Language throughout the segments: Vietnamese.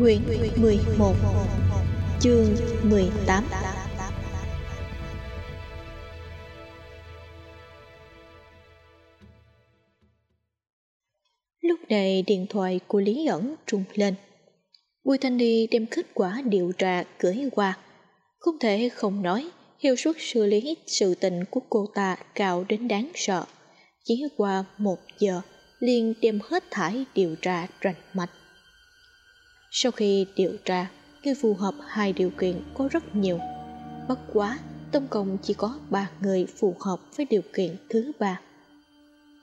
Nguyện 11 Chương 18 Lúc này điện thoại của Lý ẩn trùng lên. Bùi Thanh Đi đem kết quả điều tra gửi qua. Không thể không nói, hiệu suất xử lý sự tình của cô ta cao đến đáng sợ. Chỉ qua một giờ, liền đem hết thải điều tra rành mạch sau khi điều tra, người phù hợp hai điều kiện có rất nhiều. Bất quá, tổng cộng chỉ có ba người phù hợp với điều kiện thứ ba.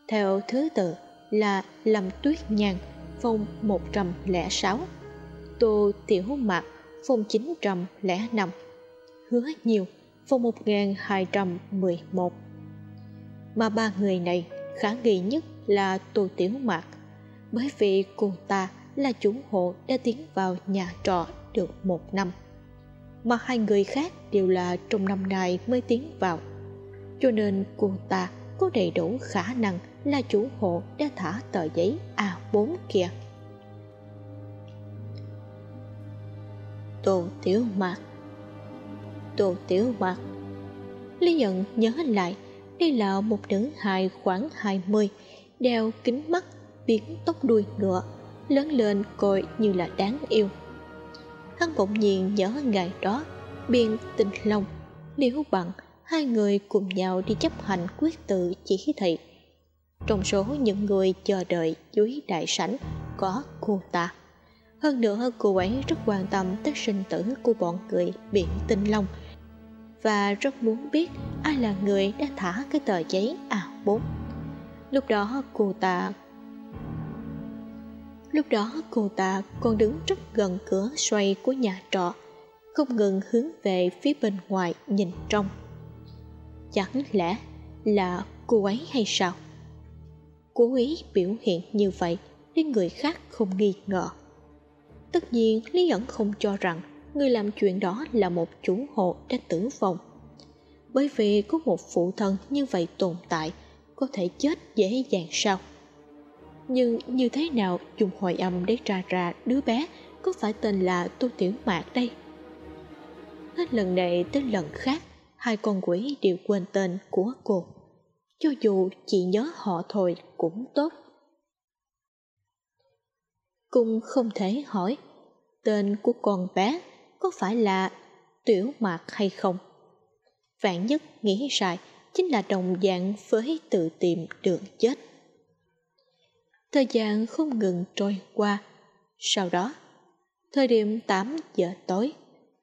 Theo thứ tự là Lâm Tuyết nhàn phong 106, Tô Tiểu Mạc, phong 905, Hứa Nhiều, phong 1211. Mà ba người này khả nghi nhất là Tô Tiểu Mạc, bởi vì cô ta là chủ hộ đã tiến vào nhà trọ được một năm. Mà hai người khác đều là trong năm nay mới tiến vào. Cho nên cô ta có đầy đủ khả năng là chủ hộ đã thả tờ giấy A4 kia. Tô Tiểu Mạc. Tô Tiểu Mạc. Lý nhận nhớ lại, đây là một nữ hài khoảng 20 đeo kính mắt, biến tóc đuôi ngựa lớn lên coi như là đáng yêu. Hắn bỗng nhiên nhớ ngày đó, biên tình long, liễu bằng, hai người cùng nhau đi chấp hành quyết tự chỉ thị. Trong số những người chờ đợi dưới đại sảnh có cô ta. Hơn nữa, cô ấy rất quan tâm tới sinh tử của bọn người biện tinh long và rất muốn biết ai là người đã thả cái tờ giấy A4. Lúc đó, cô ta Lúc đó cô ta còn đứng rất gần cửa xoay của nhà trọ, không ngừng hướng về phía bên ngoài nhìn trong. Chẳng lẽ là cô ấy hay sao? Cố ý biểu hiện như vậy để người khác không nghi ngờ. Tất nhiên Lý ẩn không cho rằng người làm chuyện đó là một chủ hộ đã tử vong. Bởi vì có một phụ thân như vậy tồn tại có thể chết dễ dàng sao? Nhưng như thế nào dùng hồi âm để tra ra đứa bé có phải tên là tô tiểu mạc đây? Hết lần này tới lần khác, hai con quỷ đều quên tên của cô. Cho dù chỉ nhớ họ thôi cũng tốt. Cung không thể hỏi tên của con bé có phải là tiểu mạc hay không. Vạn nhất nghĩ sai, chính là đồng dạng với tự tìm đường chết thời gian không ngừng trôi qua. Sau đó, thời điểm 8 giờ tối,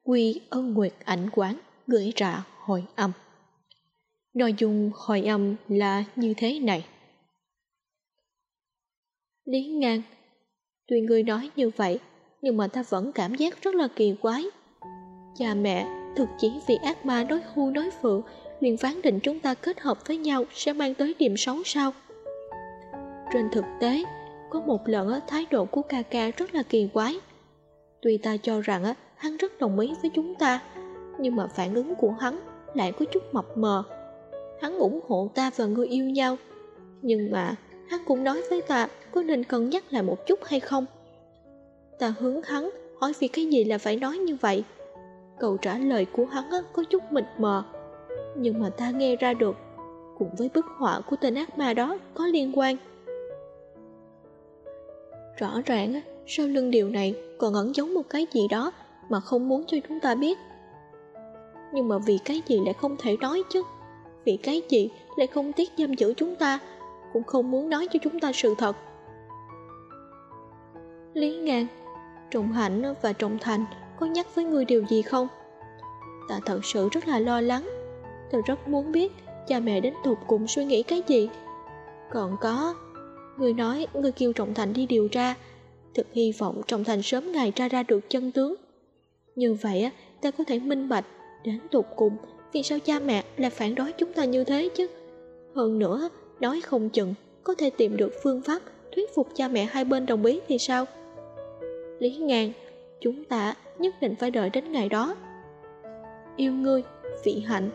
quy ân nguyệt ảnh quán gửi ra hồi âm. Nội dung hồi âm là như thế này. Lý ngang, tuy người nói như vậy, nhưng mà ta vẫn cảm giác rất là kỳ quái. Cha mẹ, thực chỉ vì ác ma nói hưu nói phượng, liền phán định chúng ta kết hợp với nhau sẽ mang tới điểm xấu sao? Trên thực tế, có một lần thái độ của ca ca rất là kỳ quái. Tuy ta cho rằng hắn rất đồng ý với chúng ta, nhưng mà phản ứng của hắn lại có chút mập mờ. Hắn ủng hộ ta và người yêu nhau, nhưng mà hắn cũng nói với ta có nên cân nhắc lại một chút hay không. Ta hướng hắn hỏi vì cái gì là phải nói như vậy. Câu trả lời của hắn có chút mịt mờ, nhưng mà ta nghe ra được, cùng với bức họa của tên ác ma đó có liên quan rõ ràng sau lưng điều này còn ẩn giấu một cái gì đó mà không muốn cho chúng ta biết. Nhưng mà vì cái gì lại không thể nói chứ? Vì cái gì lại không tiếc giam giữ chúng ta, cũng không muốn nói cho chúng ta sự thật. Lý ngang trọng hạnh và trọng thành có nhắc với người điều gì không? Ta thật sự rất là lo lắng. Ta rất muốn biết cha mẹ đến tục cùng suy nghĩ cái gì. Còn có Người nói, người kêu Trọng Thành đi điều tra, thực hy vọng trọng thành sớm ngày tra ra được chân tướng. Như vậy ta có thể minh bạch, đến tột cùng vì sao cha mẹ lại phản đối chúng ta như thế chứ? Hơn nữa, nói không chừng, có thể tìm được phương pháp thuyết phục cha mẹ hai bên đồng ý thì sao? Lý ngàn, chúng ta nhất định phải đợi đến ngày đó. Yêu ngươi vị hạnh.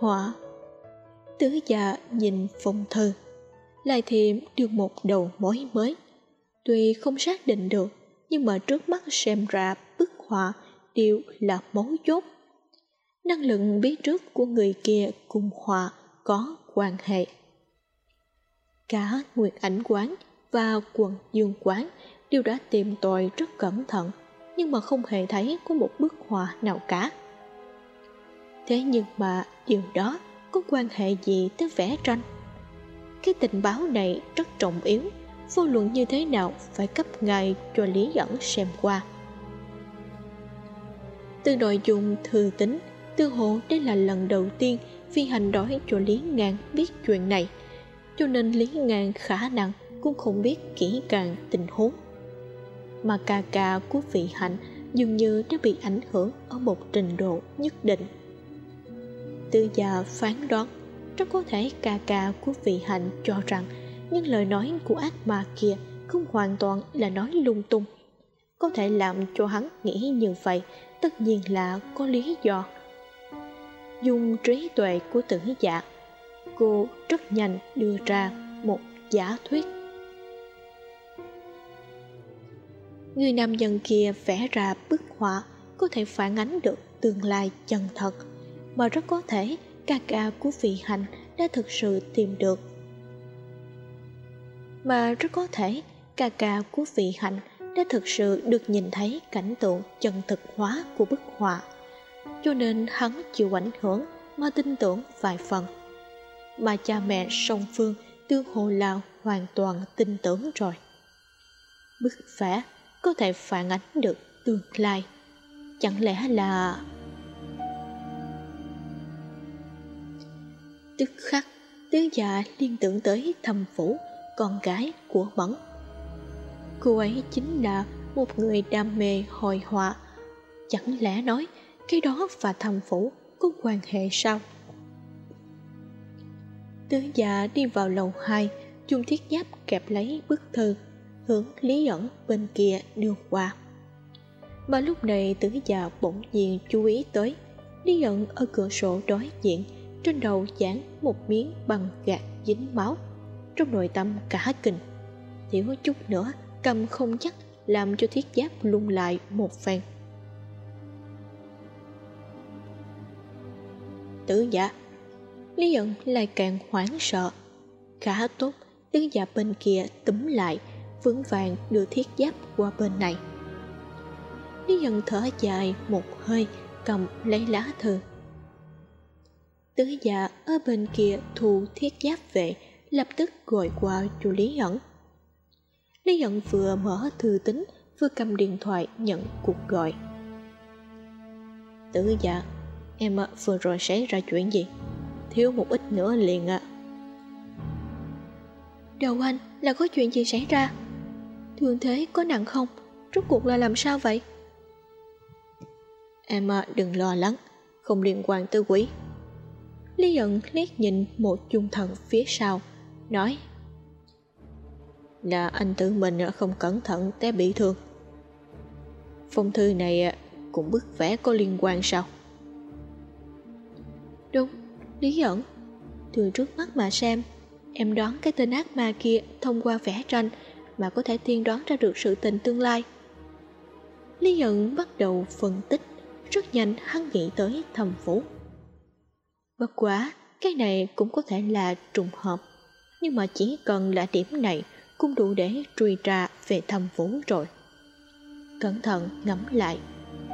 Họa tứ già nhìn phong thư, lại thêm được một đầu mối mới. Tuy không xác định được, nhưng mà trước mắt xem ra bức họa đều là mấu chốt. Năng lực biết trước của người kia cùng họa có quan hệ. Cả nguyệt ảnh quán và quần dương quán đều đã tìm tòi rất cẩn thận, nhưng mà không hề thấy có một bức họa nào cả thế nhưng mà điều đó có quan hệ gì tới vẽ tranh? Cái tình báo này rất trọng yếu, vô luận như thế nào phải cấp ngay cho lý dẫn xem qua. Từ nội dung thư tính tư hộ đây là lần đầu tiên phi hành đói cho lý ngang biết chuyện này, cho nên lý ngang khả năng cũng không biết kỹ càng tình huống. Mà ca ca của vị hạnh dường như đã bị ảnh hưởng ở một trình độ nhất định tư già phán đoán, rất có thể ca ca của vị hạnh cho rằng những lời nói của ác ma kia không hoàn toàn là nói lung tung. Có thể làm cho hắn nghĩ như vậy, tất nhiên là có lý do. Dùng trí tuệ của tử giả, cô rất nhanh đưa ra một giả thuyết. Người nam nhân kia vẽ ra bức họa có thể phản ánh được tương lai chân thật mà rất có thể ca ca của vị hạnh đã thực sự tìm được. Mà rất có thể ca ca của vị hạnh đã thực sự được nhìn thấy cảnh tượng chân thực hóa của bức họa. Cho nên hắn chịu ảnh hưởng mà tin tưởng vài phần. Mà cha mẹ song phương tương hồ là hoàn toàn tin tưởng rồi. Bức vẽ có thể phản ánh được tương lai. Chẳng lẽ là tức khắc, tứ già liên tưởng tới thầm phủ, con gái của mẫn cô ấy chính là một người đam mê hồi họa. Chẳng lẽ nói cái đó và thầm phủ có quan hệ sao? Tứ già đi vào lầu hai, chung thiết giáp kẹp lấy bức thư, hướng lý ẩn bên kia đưa qua. Mà lúc này tứ già bỗng nhiên chú ý tới, lý ẩn ở cửa sổ đối diện trên đầu dán một miếng bằng gạt dính máu. Trong nội tâm cả kinh. Thiếu chút nữa, cầm không chắc, làm cho thiết giáp lung lại một phen. Tứ giả, lý giận lại càng hoảng sợ. Khá tốt tứ giả bên kia túm lại, vững vàng đưa thiết giáp qua bên này. Lý giận thở dài một hơi, cầm lấy lá thư tứ giả ở bên kia thu thiết giáp về, lập tức gọi qua chủ lý hận lý hận vừa mở thư tính vừa cầm điện thoại nhận cuộc gọi. Tứ giả, em vừa rồi xảy ra chuyện gì? Thiếu một ít nữa liền ạ. À. đầu anh, là có chuyện gì xảy ra? Thương thế có nặng không? Rốt cuộc là làm sao vậy? Em đừng lo lắng, không liên quan tới quỷ lý ẩn liếc nhìn một chung thần phía sau, nói, là anh tự mình không cẩn thận té bị thương. Phong thư này cũng bức vẽ có liên quan sao? Đúng, lý ẩn từ trước mắt mà xem, em đoán cái tên ác ma kia thông qua vẽ tranh mà có thể tiên đoán ra được sự tình tương lai. Lý ẩn bắt đầu phân tích, rất nhanh hắn nghĩ tới thầm phủ bất quá, cái này cũng có thể là trùng hợp. Nhưng mà chỉ cần là điểm này cũng đủ để truy ra về thầm vũ rồi. Cẩn thận ngẫm lại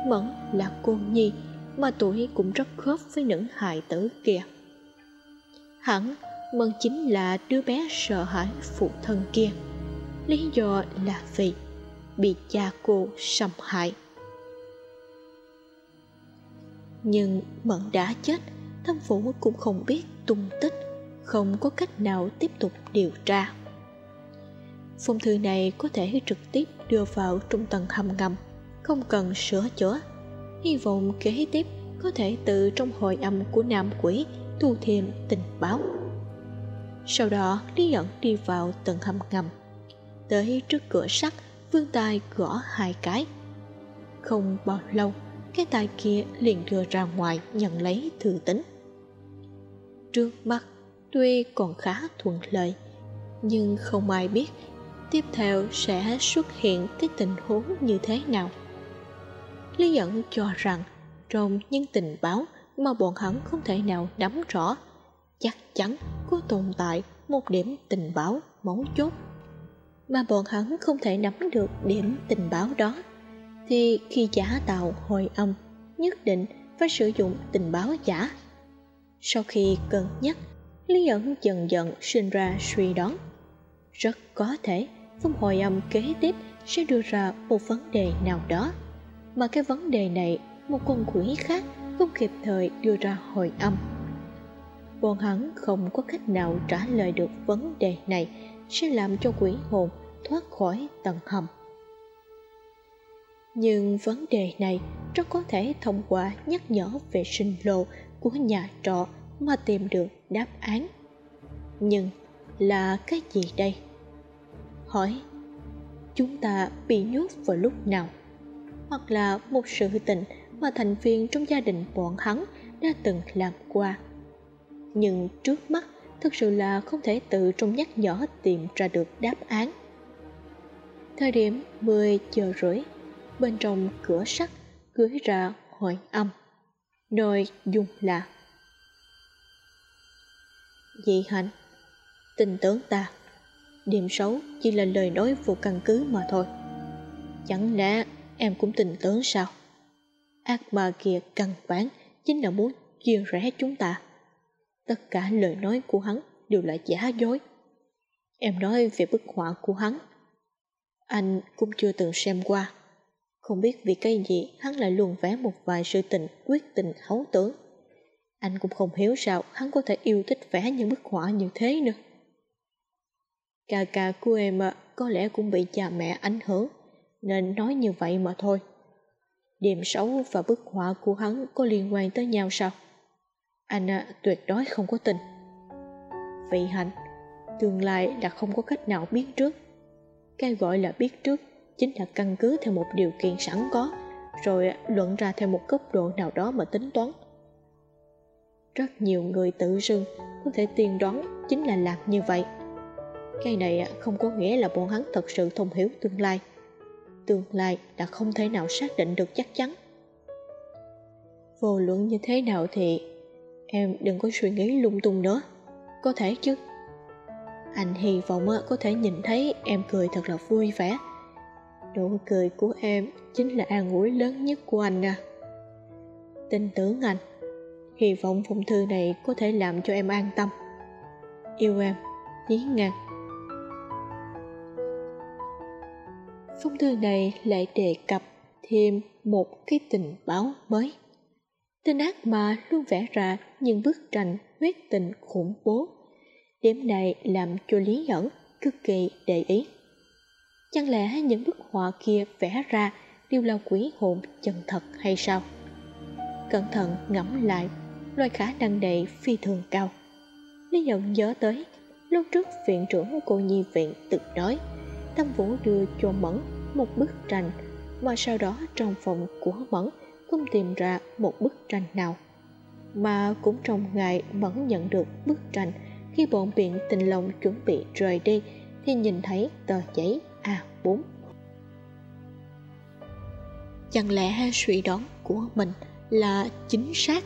mẫn là cô nhi, mà tuổi cũng rất khớp với những hài tử kia. Hẳn mẫn chính là đứa bé sợ hãi phụ thân kia. Lý do là vì bị cha cô xâm hại. Nhưng mẫn đã chết thâm phủ cũng không biết tung tích, không có cách nào tiếp tục điều tra. Phong thư này có thể trực tiếp đưa vào trung tầng hầm ngầm, không cần sửa chữa. Hy vọng kế tiếp có thể từ trong hồi âm của nam quỷ thu thêm tình báo. Sau đó, lý ẩn đi vào tầng hầm ngầm. Tới trước cửa sắt vươn tay gõ hai cái. Không bao lâu, cái tay kia liền đưa ra ngoài nhận lấy thư tính trước mắt tuy còn khá thuận lợi, nhưng không ai biết tiếp theo sẽ xuất hiện cái tình huống như thế nào. Lý dẫn cho rằng trong những tình báo mà bọn hắn không thể nào nắm rõ, chắc chắn có tồn tại một điểm tình báo mấu chốt. Mà bọn hắn không thể nắm được điểm tình báo đó, thì khi giả tạo hồi âm, nhất định phải sử dụng tình báo giả sau khi cân nhắc, lý ẩn dần dần sinh ra suy đoán. Rất có thể, phong hồi âm kế tiếp sẽ đưa ra một vấn đề nào đó. Mà cái vấn đề này, một con quỷ khác không kịp thời đưa ra hồi âm. Bọn hắn không có cách nào trả lời được vấn đề này, sẽ làm cho quỷ hồn thoát khỏi tầng hầm. Nhưng vấn đề này rất có thể thông qua nhắc nhở về sinh lộ của nhà trọ mà tìm được đáp án. Nhưng là cái gì đây? Hỏi, chúng ta bị nhốt vào lúc nào? Hoặc là một sự tình mà thành viên trong gia đình bọn hắn đã từng làm qua. Nhưng trước mắt, thực sự là không thể tự trong nhắc nhở tìm ra được đáp án. Thời điểm 10 giờ rưỡi, bên trong cửa sắt gửi ra hồi âm nội dung là dị hạnh? Tình tưởng ta. Điểm xấu chỉ là lời nói vô căn cứ mà thôi. Chẳng lẽ em cũng tình tưởng sao? Ác ma kia căn bản chính là muốn chia rẽ chúng ta. Tất cả lời nói của hắn đều là giả dối. Em nói về bức họa của hắn. Anh cũng chưa từng xem qua không biết vì cái gì hắn lại luôn vẽ một vài sự tình quyết tình hấu tưởng anh cũng không hiểu sao hắn có thể yêu thích vẽ những bức họa như thế nữa cà cà của em có lẽ cũng bị cha mẹ ảnh hưởng nên nói như vậy mà thôi. Điểm xấu và bức họa của hắn có liên quan tới nhau sao? Anh tuyệt đối không có tình Vị hạnh, tương lai là không có cách nào biết trước. Cái gọi là biết trước chính là căn cứ theo một điều kiện sẵn có, rồi luận ra theo một góc độ nào đó mà tính toán. Rất nhiều người tự xưng có thể tiên đoán chính là làm như vậy. Cái này không có nghĩa là bọn hắn thật sự thông hiểu tương lai. Tương lai là không thể nào xác định được chắc chắn. Vô luận như thế nào thì em đừng có suy nghĩ lung tung nữa. Có thể chứ? Anh hy vọng có thể nhìn thấy em cười thật là vui vẻ nụ cười của em chính là an ủi lớn nhất của anh à. Tin tưởng anh, hy vọng phong thư này có thể làm cho em an tâm. Yêu em lý ngàn phong thư này lại đề cập thêm một cái tình báo mới. Tên ác ma luôn vẽ ra những bức tranh huyết tình khủng bố. Điểm này làm cho lý nhẫn cực kỳ để ý chẳng lẽ những bức họa kia vẽ ra đều là quỷ hồn chân thật hay sao? Cẩn thận ngẫm lại, loài khả năng này phi thường cao. Lý nhận nhớ tới, lúc trước viện trưởng cô nhi viện tự nói, Tâm Vũ đưa cho Mẫn một bức tranh, mà sau đó trong phòng của Mẫn không tìm ra một bức tranh nào. Mà cũng trong ngày Mẫn nhận được bức tranh, khi bọn biện tình lòng chuẩn bị rời đi thì nhìn thấy tờ giấy à 4 Chẳng lẽ suy đoán của mình là chính xác?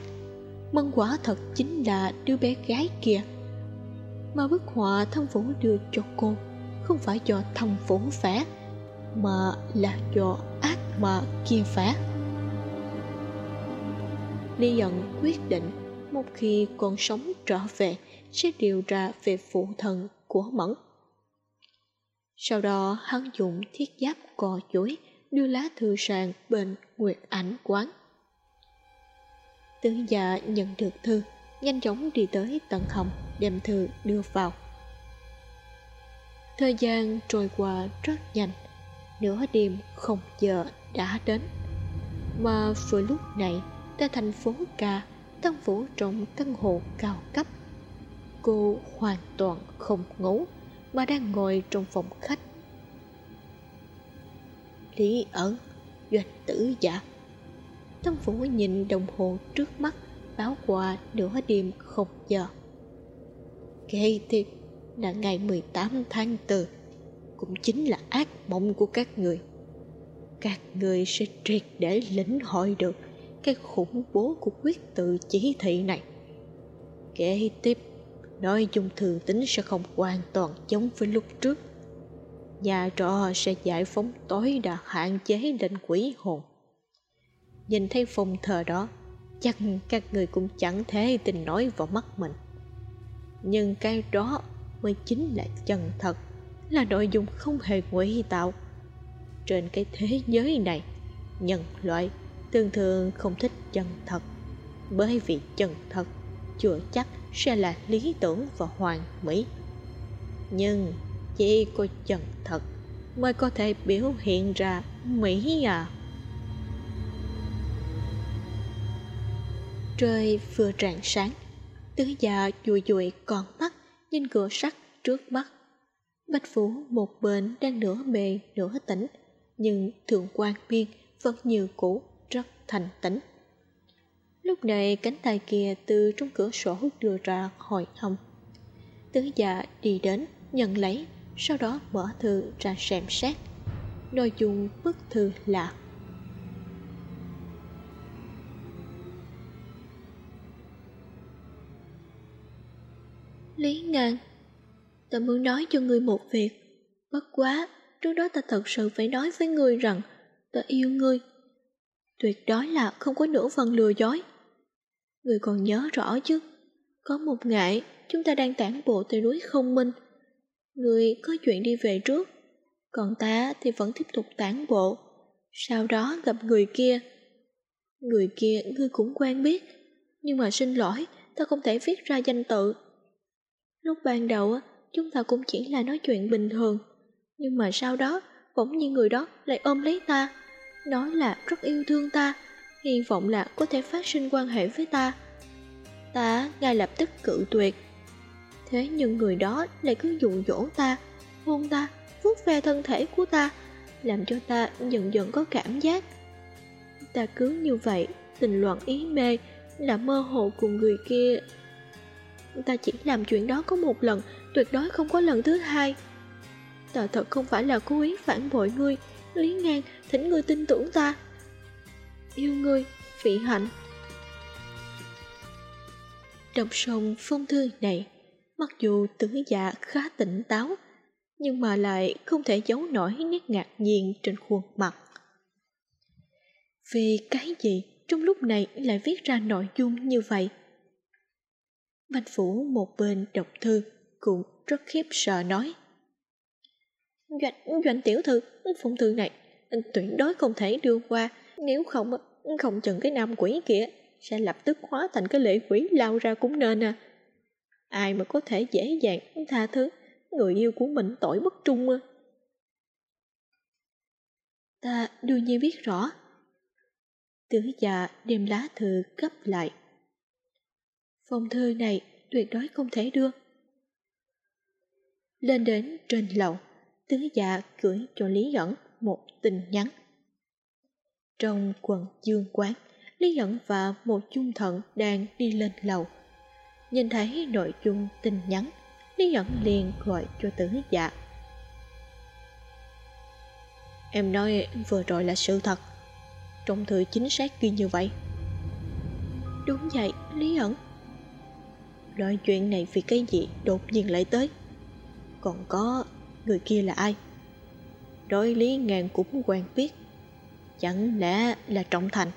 Mân quả thật chính là đứa bé gái kia. Mà bức họa thân phủ đưa cho cô không phải do thâm phủ phá, mà là do ác mà kia phá Lý giận quyết định một khi còn sống trở về sẽ điều tra về phụ thần của Mẫn. Sau đó hắn dùng thiết giáp cò chuối đưa lá thư sàn bên Nguyệt Ảnh quán. Tướng già nhận được thư, nhanh chóng đi tới tầng hầm, đem thư đưa vào. Thời gian trôi qua rất nhanh nửa đêm không giờ đã đến. Mà vừa lúc này tại thành phố ca tân phủ trong căn hộ cao cấp. Cô hoàn toàn không ngủ mà đang ngồi trong phòng khách. Lý ẩn, doanh tử giả. Tâm phủ nhìn đồng hồ trước mắt, báo qua nửa đêm không giờ. Kế tiếp là ngày 18 tháng 4 cũng chính là ác mộng của các người. Các người sẽ triệt để lĩnh hội được cái khủng bố của quyết tự chỉ thị này. Kế tiếp nội dung thường tính sẽ không hoàn toàn giống với lúc trước. Nhà trọ sẽ giải phóng tối đa hạn chế lệnh quỷ hồn. Nhìn thấy phong thờ đó, chắc các người cũng chẳng thể tin nói vào mắt mình. Nhưng cái đó mới chính là chân thật, là nội dung không hề ngụy tạo. Trên cái thế giới này, nhân loại thường thường không thích chân thật, bởi vì chân thật chưa chắc sẽ là lý tưởng và hoàn mỹ. Nhưng chỉ có chân thật mới có thể biểu hiện ra mỹ à. Trời vừa rạng sáng, tứ già dùi dùi con mắt nhìn cửa sắt trước mắt. Bạch phủ một bên đang nửa mê nửa tỉnh, nhưng thượng quan biên vẫn như cũ rất thành tĩnh lúc này cánh tay kia từ trong cửa sổ đưa ra hỏi ông, tứ già đi đến nhận lấy sau đó mở thư ra xem xét. Nội dung bức thư là Lý Ngàn Ta muốn nói cho ngươi một việc. Bất quá Trước đó ta thật sự phải nói với ngươi rằng Ta yêu ngươi. Tuyệt đối là không có nửa phần lừa dối người còn nhớ rõ chứ? Có một ngày, Chúng ta đang tản bộ từ núi không minh. Người có chuyện đi về trước, Còn ta thì vẫn tiếp tục tản bộ. Sau đó gặp người kia. Người kia ngươi cũng quen biết, Nhưng mà xin lỗi, Ta không thể viết ra danh tự. Lúc ban đầu chúng ta cũng chỉ là nói chuyện bình thường, Nhưng mà sau đó, bỗng nhiên người đó lại ôm lấy ta, Nói là rất yêu thương ta. Hy vọng là có thể phát sinh quan hệ với ta. Ta ngay lập tức cự tuyệt. Thế nhưng người đó lại cứ dụ dỗ ta Hôn ta, vuốt ve thân thể của ta Làm cho ta dần dần có cảm giác. Ta cứ như vậy Tình loạn ý mê Là mơ hồ cùng người kia. Ta chỉ làm chuyện đó có một lần Tuyệt đối không có lần thứ hai. Ta thật không phải là cố ý phản bội ngươi Lý ngang thỉnh ngươi tin tưởng ta. Yêu ngươi Vị hạnh. Đọc xong phong thư này Mặc dù tử dạ khá tỉnh táo Nhưng mà lại không thể giấu nổi nét ngạc nhiên trên khuôn mặt. Vì cái gì trong lúc này lại viết ra nội dung như vậy? Bạch Phủ một bên đọc thư cũng rất khiếp sợ nói Doanh, doanh tiểu thư, phong thư này tuyệt đối không thể đưa qua nếu không, không chừng cái nam quỷ kia sẽ lập tức hóa thành cái lệ quỷ lao ra cũng nên à Ai mà có thể dễ dàng tha thứ người yêu của mình tội bất trung à Ta đương nhiên biết rõ Tử già đem lá thư gấp lại Phong thư này tuyệt đối không thể đưa. Lên đến trên lầu, tứ già gửi cho Lý Nhẫn một tin nhắn. Trong quần dương quán, Lý Nhẫn và một chung thận đang đi lên lầu. Nhìn thấy nội dung tin nhắn, Lý Nhẫn liền gọi cho tử dạ. Em nói vừa rồi là sự thật. Trong thư chính xác ghi như vậy. Đúng vậy, Lý ẩn Loại chuyện này vì cái gì đột nhiên lại tới? Còn có người kia là ai? Đối lý ngàn cũng quen biết. Chẳng lẽ là Trọng Thành?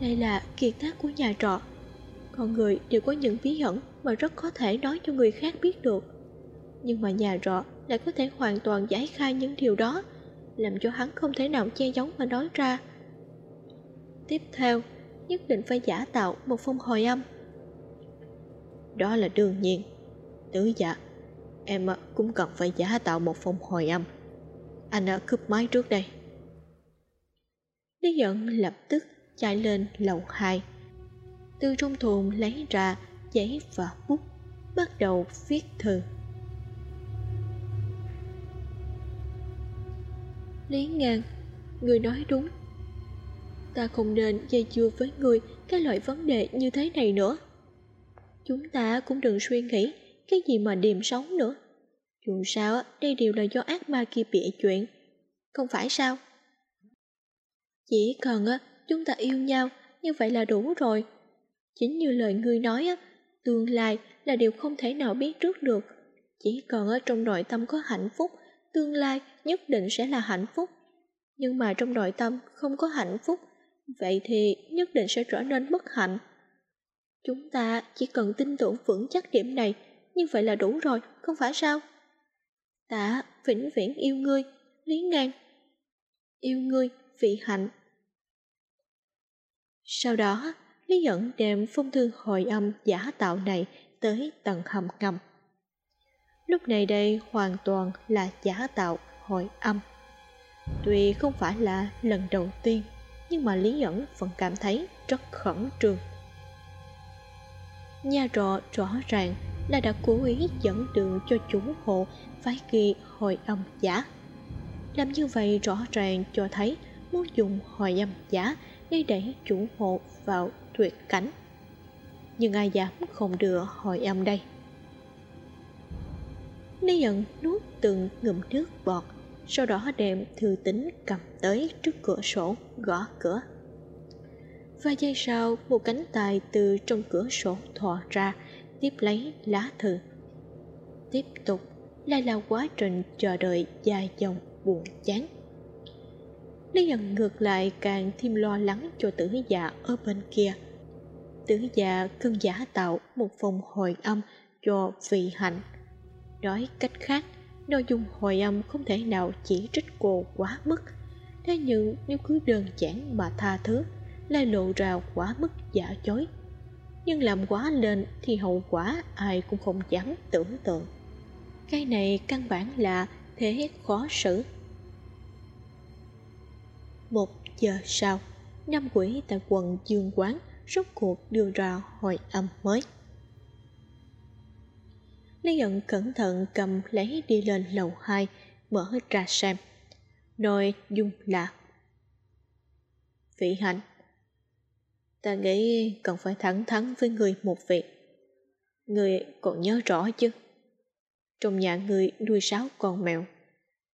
Đây là kiệt tác của nhà trọ. Con người đều có những bí ẩn Mà rất có thể nói cho người khác biết được. Nhưng mà nhà trọ lại có thể hoàn toàn giải khai những điều đó, Làm cho hắn không thể nào che giấu mà nói ra. Tiếp theo, nhất định phải giả tạo một phong hồi âm. Đó là đương nhiên. Tứ dạ em cũng cần phải giả tạo một phong hồi âm anh cướp máy trước đây. Lý giận lập tức chạy lên lầu hai. Từ trong thùng lấy ra giấy và bút, bắt đầu viết thư. Lý ngang, người nói đúng. Ta không nên dây dưa với người cái loại vấn đề như thế này nữa. Chúng ta cũng đừng suy nghĩ cái gì mà điềm sống nữa dù sao đây đều là do ác ma kia bịa chuyện. Không phải sao? Chỉ cần chúng ta yêu nhau, như vậy là đủ rồi. Chính như lời ngươi nói tương lai là điều không thể nào biết trước được. Chỉ cần ở trong nội tâm có hạnh phúc, tương lai nhất định sẽ là hạnh phúc. Nhưng mà trong nội tâm không có hạnh phúc, vậy thì nhất định sẽ trở nên bất hạnh. Chúng ta chỉ cần tin tưởng vững chắc điểm này, như vậy là đủ rồi, không phải sao? Ta vĩnh viễn yêu ngươi, lý ngang. Yêu ngươi, vị hạnh. Sau đó, lý dẫn đem phong thư hồi âm giả tạo này tới tầng hầm ngầm. Lúc này đây hoàn toàn là giả tạo hồi âm. Tuy không phải là lần đầu tiên, nhưng mà lý dẫn vẫn cảm thấy rất khẩn trương. Nhà trọ rõ ràng là đã cố ý dẫn đường cho chủ hộ phải ghi hồi âm giả. Làm như vậy rõ ràng cho thấy muốn dùng hồi âm giả để đẩy chủ hộ vào tuyệt cảnh. Nhưng ai dám không đưa hồi âm đây? Lý nhận nuốt từng ngụm nước bọt, Sau đó đem thư tính cầm tới trước cửa sổ, gõ cửa. Và giây sau, một cánh tay từ trong cửa sổ thò ra Tiếp lấy lá thư. Tiếp tục lại là quá trình chờ đợi dài dòng buồn chán. Lý dần ngược lại càng thêm lo lắng cho tử già ở bên kia. Tử già cần giả tạo một phòng hồi âm cho vị hạnh. Nói cách khác, nội dung hồi âm không thể nào chỉ trích cô quá mức. Thế nhưng nếu cứ đơn giản mà tha thứ Lại lộ ra quá mức giả chối nhưng làm quá lên thì hậu quả ai cũng không dám tưởng tượng. Cái này căn bản là thế khó xử. Một giờ sau, Năm quỷ tại quận Dương Quán rốt cuộc đưa ra hồi âm mới. Lý Nhận cẩn thận cầm lấy đi lên lầu hai, mở ra xem. Nồi dung là, vị hạnh ta nghĩ cần phải thẳng thắn với người một việc người còn nhớ rõ chứ trong nhà người nuôi sáu con mèo,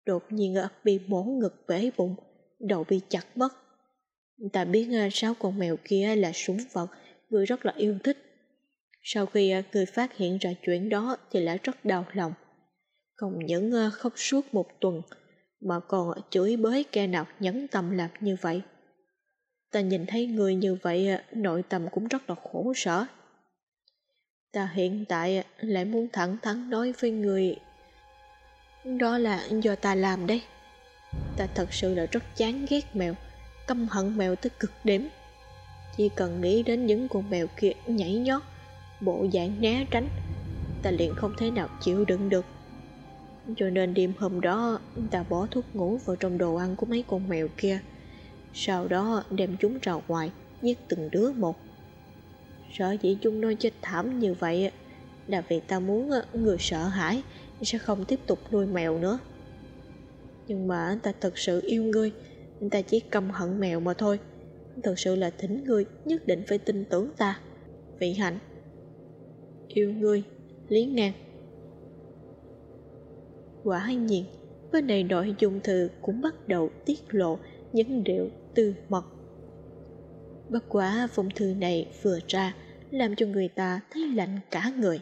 đột nhiên bị mổ ngực bể bụng, đầu bị chặt mất ta biết à, sáu con mèo kia là súng vật, người rất là yêu thích sau khi à, người phát hiện ra chuyện đó thì lại rất đau lòng. Không những à, khóc suốt một tuần, mà còn chửi bới kẻ nào nhẫn tâm làm như vậy. Ta nhìn thấy người như vậy à, nội tâm cũng rất là khổ sở. Ta hiện tại à, lại muốn thẳng thắn nói với người đó là do ta làm đấy. Ta thật sự là rất chán ghét mèo, căm hận mèo tới cực điểm. Chỉ cần nghĩ đến những con mèo kia nhảy nhót bộ dạng né tránh ta liền không thể nào chịu đựng được cho nên đêm hôm đó ta bỏ thuốc ngủ vào trong đồ ăn của mấy con mèo kia sau đó đem chúng ra ngoài, giết từng đứa một. Sợ dĩ chúng nó chết thảm như vậy là vì ta muốn người sợ hãi sẽ không tiếp tục nuôi mèo nữa. Nhưng mà ta thật sự yêu ngươi ta chỉ căm hận mèo mà thôi. Thật sự là thỉnh ngươi nhất định phải tin tưởng ta, vị hạnh. Yêu ngươi, lý ngang. Quả nhiên bên này nội dung thư cũng bắt đầu tiết lộ những điều tư mật. Bất quá phong thư này vừa ra, làm cho người ta thấy lạnh cả người.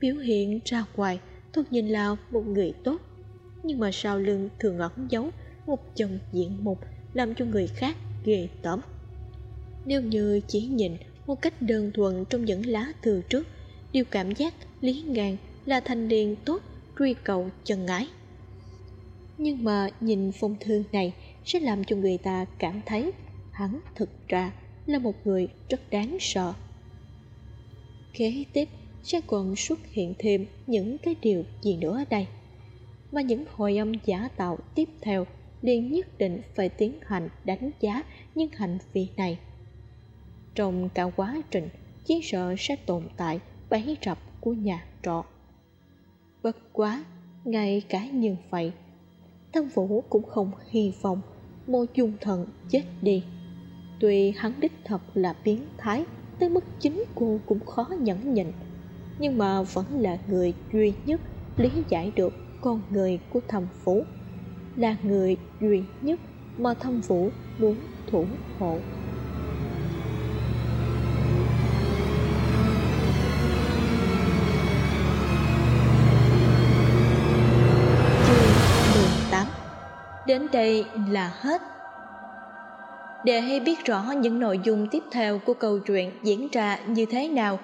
Biểu hiện ra ngoài, thoạt nhìn là một người tốt. Nhưng mà sau lưng thường ẩn giấu một chân diện mục, làm cho người khác ghê tởm. Nếu như chỉ nhìn một cách đơn thuần trong những lá thư trước, đều cảm giác lý ngàn là thanh niên tốt, truy cầu chân ái. Nhưng mà nhìn phong thư này sẽ làm cho người ta cảm thấy hắn thực ra là một người rất đáng sợ. Kế tiếp, sẽ còn xuất hiện thêm những cái điều gì nữa ở đây? Mà những hồi âm giả tạo tiếp theo liền nhất định phải tiến hành đánh giá những hành vi này. Trong cả quá trình, chỉ sợ sẽ tồn tại bẫy rập của nhà trọ. Bất quá, ngay cả như vậy thâm vũ cũng không hy vọng mô dung thần chết đi. Tuy hắn đích thật là biến thái, tới mức chính cô cũng khó nhẫn nhịn. Nhưng mà vẫn là người duy nhất lý giải được con người của thâm vũ. Là người duy nhất mà thâm vũ muốn thủ hộ. Đến đây là hết. Để hay biết rõ những nội dung tiếp theo của câu chuyện diễn ra như thế nào,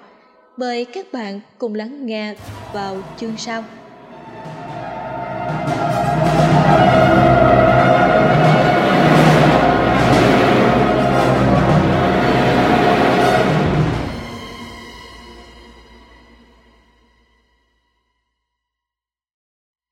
mời các bạn cùng lắng nghe vào chương sau.